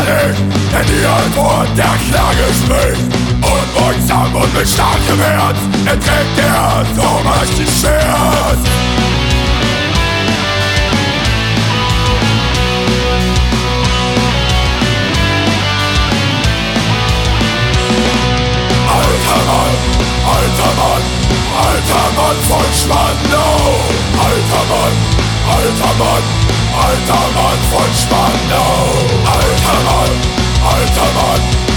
Legt, denn die Antwort der Klage spricht. Unbeugsam und mit starkem Herz erträgt er so mächtig Schmerz. Alter Mann, alter Mann, alter Mann von Spandau. Alter Mann, alter Mann, alter Mann von Spandau. Alter Mann, alter Mann,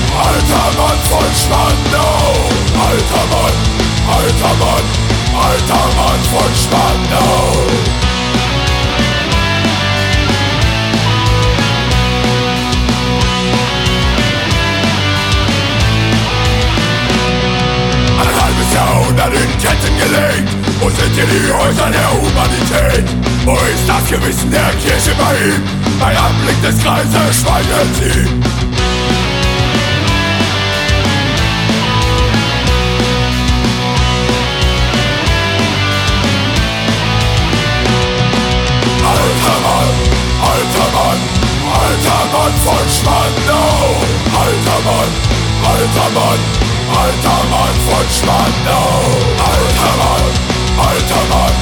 Hier die Häuser der Humanität? Wo ist das Gewissen der Kirche bei ihm? Bei Anblick des Kreises schweigen sie Alter Mann, alter Mann, alter Mann von Spandau Alter Mann, alter Mann Alter Mann von Spandau Alter Mann, alter Mann,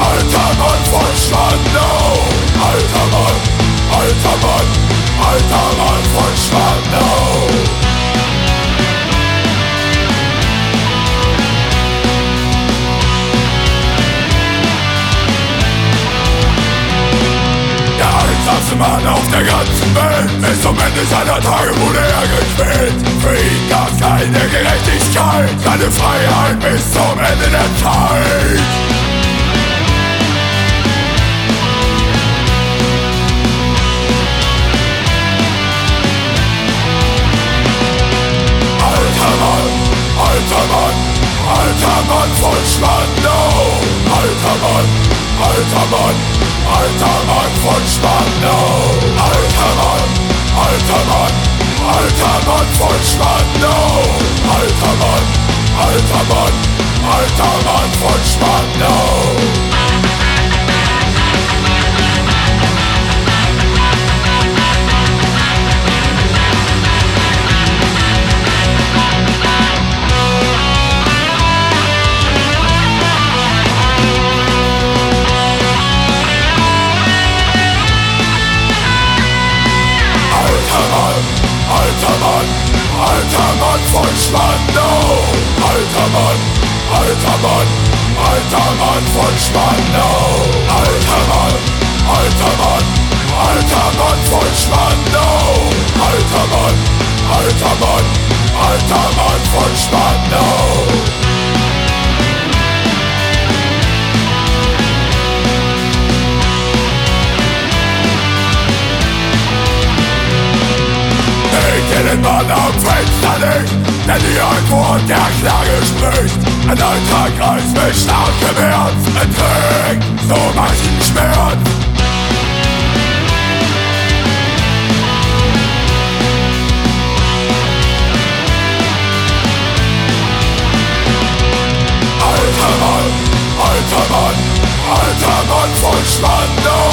alter Mann von Spandau Alter Mann, alter Mann, alter Mann von einsamste Mann auf der ganzen Welt Bis zum Ende seiner Tage wurde er gequält keine Gerechtigkeit Keine Freiheit bis zum Ende der Zeit. Alter Mann, alter Mann, alter Mann von Spandau. Alter Mann, alter Mann Alter Mann von Spandau. Alter Mann, alter Mann, alter Mann von Spandau Alter Mann, alter Mann, alter Mann von Spandau Alter Mann, alter Mann von Spandau. Alter Mann, alter Mann, alter Mann von Spandau. Alter Mann, alter Mann, alter Mann von Spandau. Alter Mann, alter Mann, alter Mann von Spandau denn die Antwort der Klage spricht. Ein alter Kreis mit starkem Herz erträgt so manchen Schmerz. Alter Mann, alter Mann, alter Mann von Spandau.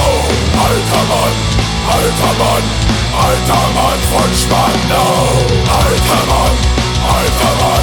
Alter Mann, alter Mann, Alter Mann von Spandau Alter Mann, alter Mann,